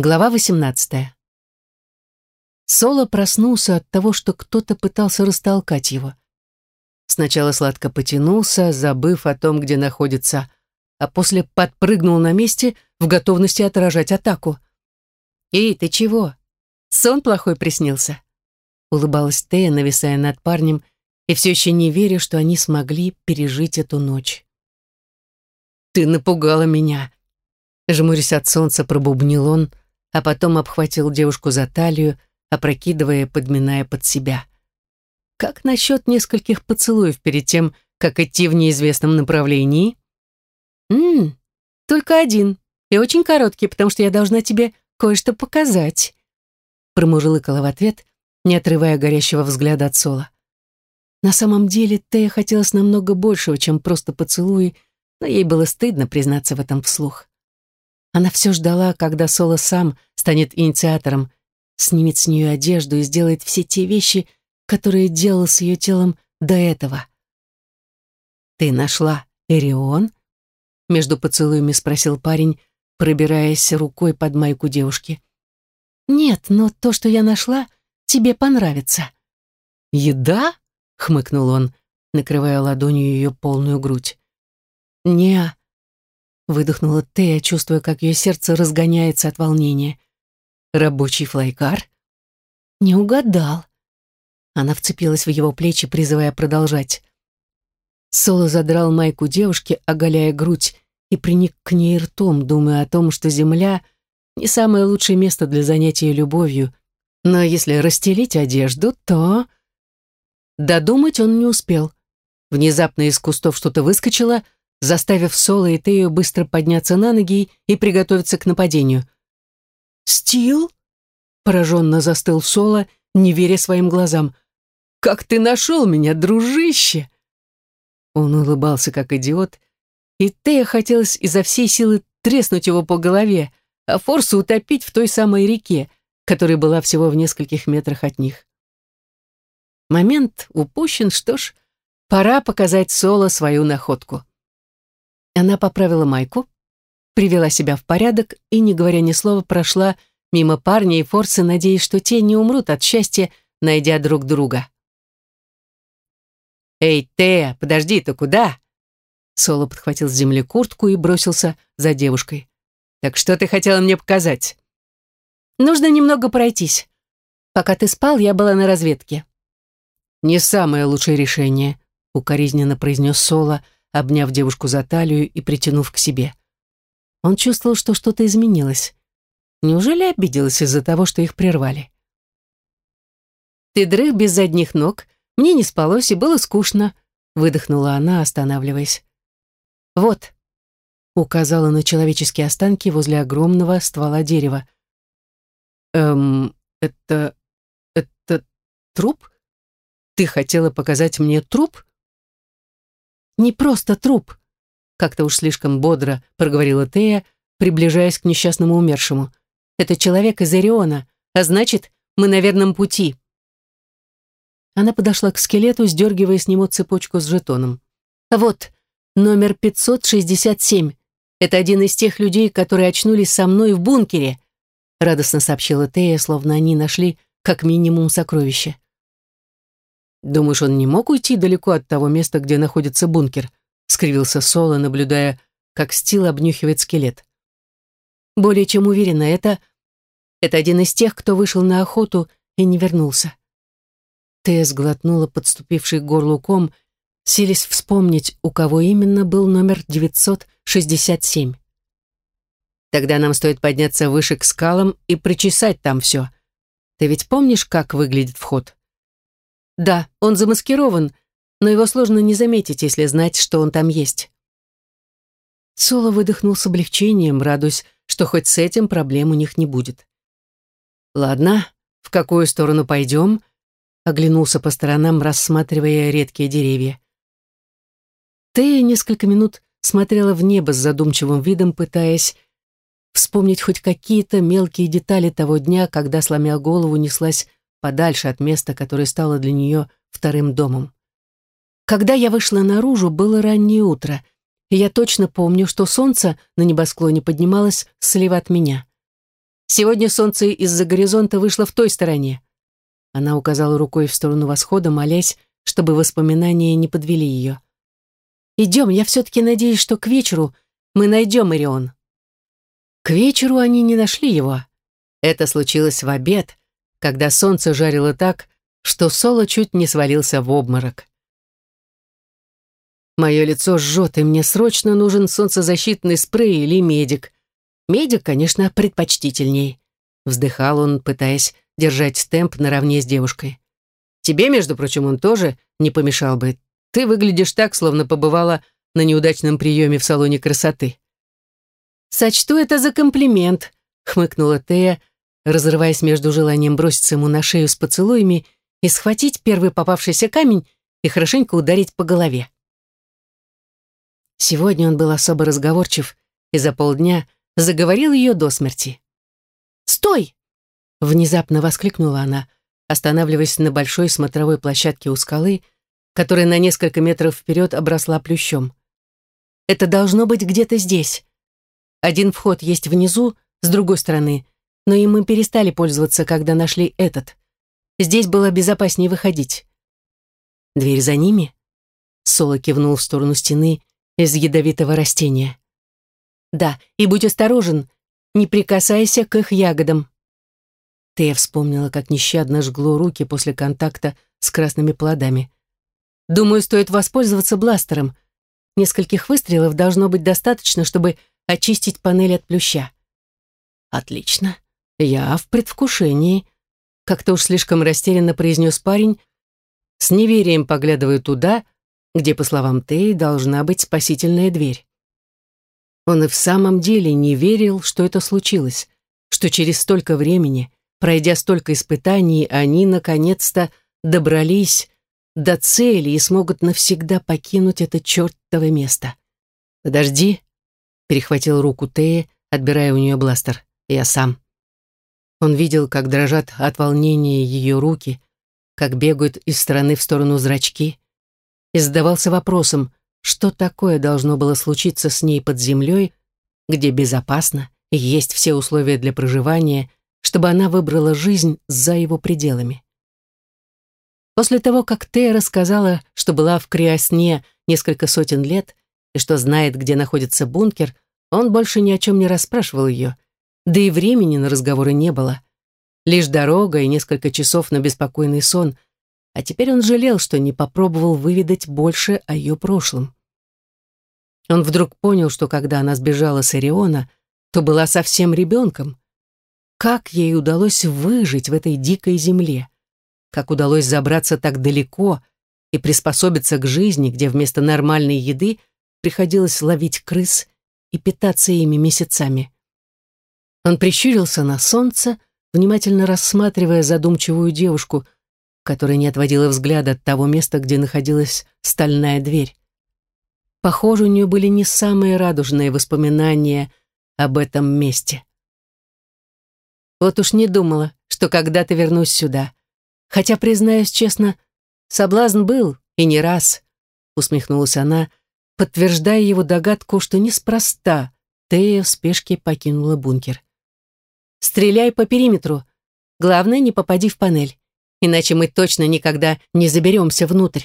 Глава 18. Соло проснулся от того, что кто-то пытался растолкать его. Сначала сладко потянулся, забыв о том, где находится, а после подпрыгнул на месте в готовности отражать атаку. «Эй, ты чего? Сон плохой приснился?» Улыбалась Тея, нависая над парнем, и все еще не веря, что они смогли пережить эту ночь. «Ты напугала меня!» Жмурясь от солнца, пробубнил он, а потом обхватил девушку за талию, опрокидывая, подминая под себя. Как насчет нескольких поцелуев перед тем, как идти в неизвестном направлении? «Ммм, только один, и очень короткий, потому что я должна тебе кое-что показать», промурлыкала в ответ, не отрывая горящего взгляда от Сола. На самом деле Тея хотелось намного большего, чем просто поцелуи, но ей было стыдно признаться в этом вслух. Она все ждала, когда Соло сам станет инициатором, снимет с нее одежду и сделает все те вещи, которые делал с ее телом до этого. «Ты нашла Эрион?» Между поцелуями спросил парень, пробираясь рукой под майку девушки. «Нет, но то, что я нашла, тебе понравится». «Еда?» — хмыкнул он, накрывая ладонью ее полную грудь. «Не, Выдохнула Тея, чувствуя, как ее сердце разгоняется от волнения. «Рабочий флайкар?» «Не угадал». Она вцепилась в его плечи, призывая продолжать. Соло задрал майку девушки, оголяя грудь, и приник к ней ртом, думая о том, что земля — не самое лучшее место для занятия любовью, но если расстелить одежду, то... Додумать он не успел. Внезапно из кустов что-то выскочило — заставив Соло и Тею быстро подняться на ноги и приготовиться к нападению. «Стил?» — пораженно застыл Соло, не веря своим глазам. «Как ты нашел меня, дружище?» Он улыбался, как идиот, и Тея хотелось изо всей силы треснуть его по голове, а Форсу утопить в той самой реке, которая была всего в нескольких метрах от них. Момент упущен, что ж, пора показать Соло свою находку. Она поправила майку, привела себя в порядок и, не говоря ни слова, прошла мимо парня и Форса, надеясь, что те не умрут от счастья, найдя друг друга. «Эй, Тея, подожди, ты куда?» Соло подхватил с земли куртку и бросился за девушкой. «Так что ты хотела мне показать?» «Нужно немного пройтись. Пока ты спал, я была на разведке». «Не самое лучшее решение», — укоризненно произнес Соло, — обняв девушку за талию и притянув к себе. Он чувствовал, что что-то изменилось. Неужели обиделась из-за того, что их прервали? «Ты дрых без задних ног, мне не спалось и было скучно», выдохнула она, останавливаясь. «Вот», — указала на человеческие останки возле огромного ствола дерева. «Эм, это... это труп? Ты хотела показать мне труп?» Не просто труп», как-то уж слишком бодро проговорила Тея, приближаясь к несчастному умершему. «Это человек из Ориона, а значит, мы на верном пути». Она подошла к скелету, сдергивая с него цепочку с жетоном. «Вот, номер 567. Это один из тех людей, которые очнулись со мной в бункере», радостно сообщила Тея, словно они нашли как минимум сокровище. «Думаешь, он не мог уйти далеко от того места, где находится бункер?» — скривился Соло, наблюдая, как Стил обнюхивает скелет. «Более чем уверена, это... Это один из тех, кто вышел на охоту и не вернулся». Тея сглотнула подступивший к горлу ком, вспомнить, у кого именно был номер 967. «Тогда нам стоит подняться выше к скалам и прочесать там все. Ты ведь помнишь, как выглядит вход?» Да, он замаскирован, но его сложно не заметить, если знать, что он там есть. Соло выдохнул с облегчением, радуясь, что хоть с этим проблем у них не будет. «Ладно, в какую сторону пойдем?» оглянулся по сторонам, рассматривая редкие деревья. Тея несколько минут смотрела в небо с задумчивым видом, пытаясь вспомнить хоть какие-то мелкие детали того дня, когда, сломя голову, неслась подальше от места, которое стало для нее вторым домом. Когда я вышла наружу, было раннее утро, и я точно помню, что солнце на небосклоне поднималось слева от меня. Сегодня солнце из-за горизонта вышло в той стороне. Она указала рукой в сторону восхода, молясь, чтобы воспоминания не подвели ее. «Идем, я все-таки надеюсь, что к вечеру мы найдем Ирион». К вечеру они не нашли его. Это случилось в обед, когда солнце жарило так, что Соло чуть не свалился в обморок. Мое лицо жжет, и мне срочно нужен солнцезащитный спрей или медик. Медик, конечно, предпочтительней. Вздыхал он, пытаясь держать темп наравне с девушкой. Тебе, между прочим, он тоже не помешал бы. Ты выглядишь так, словно побывала на неудачном приеме в салоне красоты. «Сочту это за комплимент», — хмыкнула Тея, разрываясь между желанием броситься ему на шею с поцелуями и схватить первый попавшийся камень и хорошенько ударить по голове. Сегодня он был особо разговорчив и за полдня заговорил ее до смерти. «Стой!» — внезапно воскликнула она, останавливаясь на большой смотровой площадке у скалы, которая на несколько метров вперед обросла плющом. «Это должно быть где-то здесь. Один вход есть внизу, с другой стороны, но им мы перестали пользоваться, когда нашли этот. Здесь было безопаснее выходить». «Дверь за ними?» Соло кивнул в сторону стены, из ядовитого растения. Да, и будь осторожен, не прикасайся к их ягодам. Тея вспомнила, как нещадно жгло руки после контакта с красными плодами. Думаю, стоит воспользоваться бластером. Нескольких выстрелов должно быть достаточно, чтобы очистить панель от плюща. Отлично. Я в предвкушении. Как-то уж слишком растерянно произнес парень, с неверием поглядывая туда, где, по словам Теи, должна быть спасительная дверь. Он и в самом деле не верил, что это случилось, что через столько времени, пройдя столько испытаний, они наконец-то добрались до цели и смогут навсегда покинуть это чертово место. «Подожди», — перехватил руку Теи, отбирая у нее бластер. «Я сам». Он видел, как дрожат от волнения ее руки, как бегают из стороны в сторону зрачки, и задавался вопросом, что такое должно было случиться с ней под землей, где безопасно и есть все условия для проживания, чтобы она выбрала жизнь за его пределами. После того, как Тея рассказала, что была в Криосне несколько сотен лет и что знает, где находится бункер, он больше ни о чем не расспрашивал ее, да и времени на разговоры не было. Лишь дорога и несколько часов на беспокойный сон — а теперь он жалел, что не попробовал выведать больше о ее прошлом. Он вдруг понял, что когда она сбежала с Ориона, то была совсем ребенком. Как ей удалось выжить в этой дикой земле? Как удалось забраться так далеко и приспособиться к жизни, где вместо нормальной еды приходилось ловить крыс и питаться ими месяцами? Он прищурился на солнце, внимательно рассматривая задумчивую девушку — которая не отводила взгляда от того места, где находилась стальная дверь. Похоже, у нее были не самые радужные воспоминания об этом месте. Вот уж не думала, что когда-то вернусь сюда. Хотя, признаюсь честно, соблазн был, и не раз, усмехнулась она, подтверждая его догадку, что неспроста Тея в спешке покинула бункер. «Стреляй по периметру. Главное, не попади в панель иначе мы точно никогда не заберемся внутрь.